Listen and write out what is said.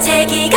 제기가